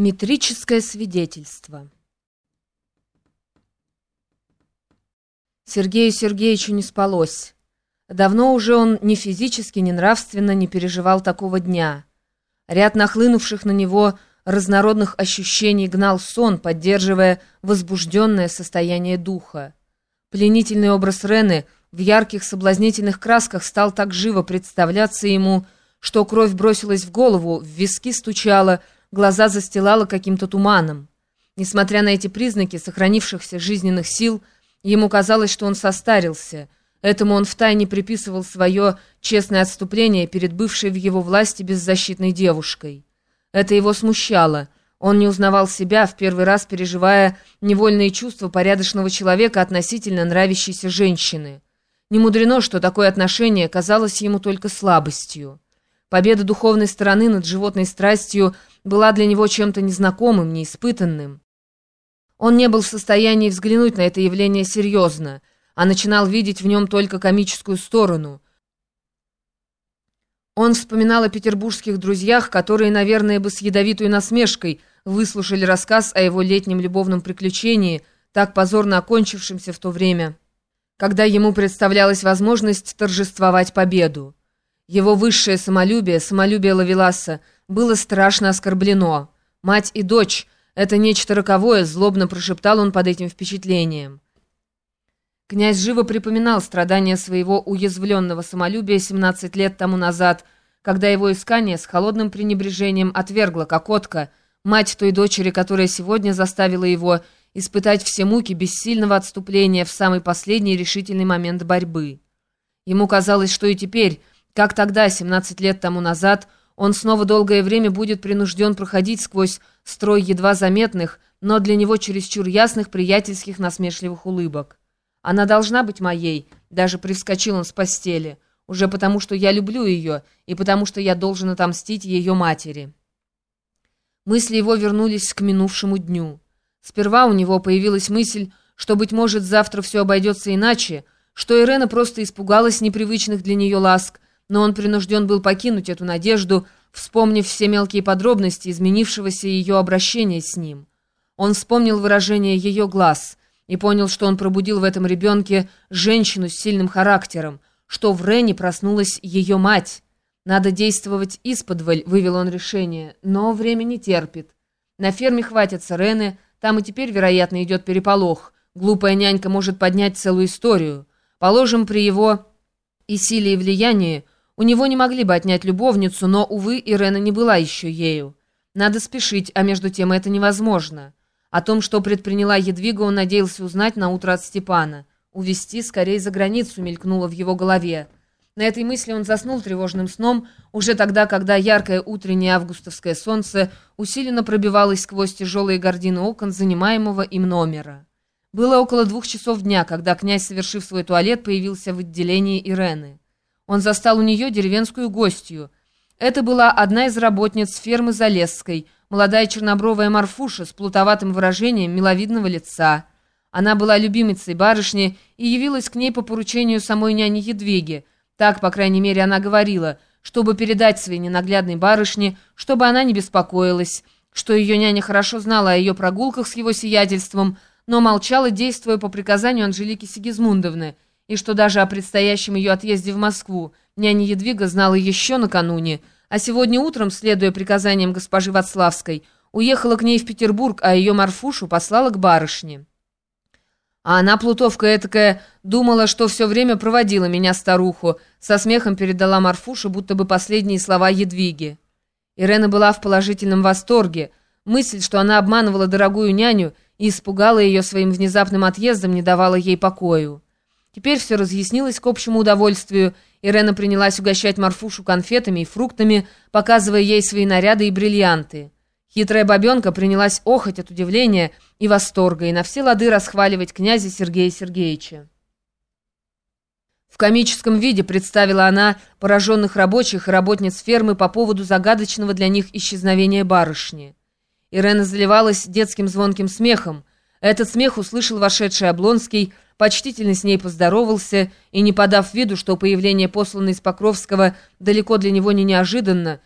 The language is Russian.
Метрическое свидетельство Сергею Сергеевичу не спалось. Давно уже он ни физически, ни нравственно не переживал такого дня. Ряд нахлынувших на него разнородных ощущений гнал сон, поддерживая возбужденное состояние духа. Пленительный образ Рены в ярких соблазнительных красках стал так живо представляться ему, что кровь бросилась в голову, в виски стучала, глаза застилала каким-то туманом. Несмотря на эти признаки сохранившихся жизненных сил, ему казалось, что он состарился — Этому он втайне приписывал свое честное отступление перед бывшей в его власти беззащитной девушкой. Это его смущало. Он не узнавал себя, в первый раз переживая невольные чувства порядочного человека относительно нравящейся женщины. Не мудрено, что такое отношение казалось ему только слабостью. Победа духовной стороны над животной страстью была для него чем-то незнакомым, неиспытанным. Он не был в состоянии взглянуть на это явление серьезно – а начинал видеть в нем только комическую сторону. Он вспоминал о петербургских друзьях, которые, наверное, бы с ядовитой насмешкой выслушали рассказ о его летнем любовном приключении, так позорно окончившемся в то время, когда ему представлялась возможность торжествовать победу. Его высшее самолюбие, самолюбие Лавеласа, было страшно оскорблено. Мать и дочь — это нечто роковое, злобно прошептал он под этим впечатлением. Князь живо припоминал страдания своего уязвленного самолюбия 17 лет тому назад, когда его искание с холодным пренебрежением отвергла Кокотка, мать той дочери, которая сегодня заставила его испытать все муки бессильного отступления в самый последний решительный момент борьбы. Ему казалось, что и теперь, как тогда, 17 лет тому назад, он снова долгое время будет принужден проходить сквозь строй едва заметных, но для него чересчур ясных приятельских насмешливых улыбок. Она должна быть моей, даже привскочил он с постели, уже потому что я люблю ее и потому что я должен отомстить ее матери. Мысли его вернулись к минувшему дню. Сперва у него появилась мысль, что, быть может, завтра все обойдется иначе, что Ирена просто испугалась непривычных для нее ласк, но он принужден был покинуть эту надежду, вспомнив все мелкие подробности изменившегося ее обращения с ним. Он вспомнил выражение ее глаз — и понял, что он пробудил в этом ребенке женщину с сильным характером, что в Рене проснулась ее мать. Надо действовать исподволь, вывел он решение, но время не терпит. На ферме хватится Рены, там и теперь, вероятно, идет переполох. Глупая нянька может поднять целую историю. Положим, при его и силе, и влиянии у него не могли бы отнять любовницу, но, увы, Ирена не была еще ею. Надо спешить, а между тем это невозможно. О том, что предприняла Едвига, он надеялся узнать на утро от Степана. Увести скорее за границу мелькнуло в его голове. На этой мысли он заснул тревожным сном, уже тогда, когда яркое утреннее августовское солнце усиленно пробивалось сквозь тяжелые гардины окон занимаемого им номера. Было около двух часов дня, когда князь, совершив свой туалет, появился в отделении Ирены. Он застал у нее деревенскую гостью. Это была одна из работниц фермы Залесской – молодая чернобровая Марфуша с плутоватым выражением миловидного лица. Она была любимицей барышни и явилась к ней по поручению самой няни Едвиги. Так, по крайней мере, она говорила, чтобы передать своей ненаглядной барышне, чтобы она не беспокоилась, что ее няня хорошо знала о ее прогулках с его сиятельством, но молчала, действуя по приказанию Анжелики Сигизмундовны, и что даже о предстоящем ее отъезде в Москву няня Едвига знала еще накануне, а сегодня утром, следуя приказаниям госпожи Вацлавской, уехала к ней в Петербург, а ее Марфушу послала к барышне. А она, плутовка этакая, думала, что все время проводила меня старуху, со смехом передала Марфушу, будто бы последние слова Едвиги. Ирена была в положительном восторге. Мысль, что она обманывала дорогую няню и испугала ее своим внезапным отъездом, не давала ей покою. Теперь все разъяснилось к общему удовольствию, Ирена принялась угощать Марфушу конфетами и фруктами, показывая ей свои наряды и бриллианты. Хитрая бабенка принялась охоть от удивления и восторга и на все лады расхваливать князя Сергея Сергеевича. В комическом виде представила она пораженных рабочих и работниц фермы по поводу загадочного для них исчезновения барышни. Ирена заливалась детским звонким смехом. Этот смех услышал вошедший Облонский, почтительно с ней поздоровался и, не подав виду, что появление посланной из Покровского далеко для него не неожиданно,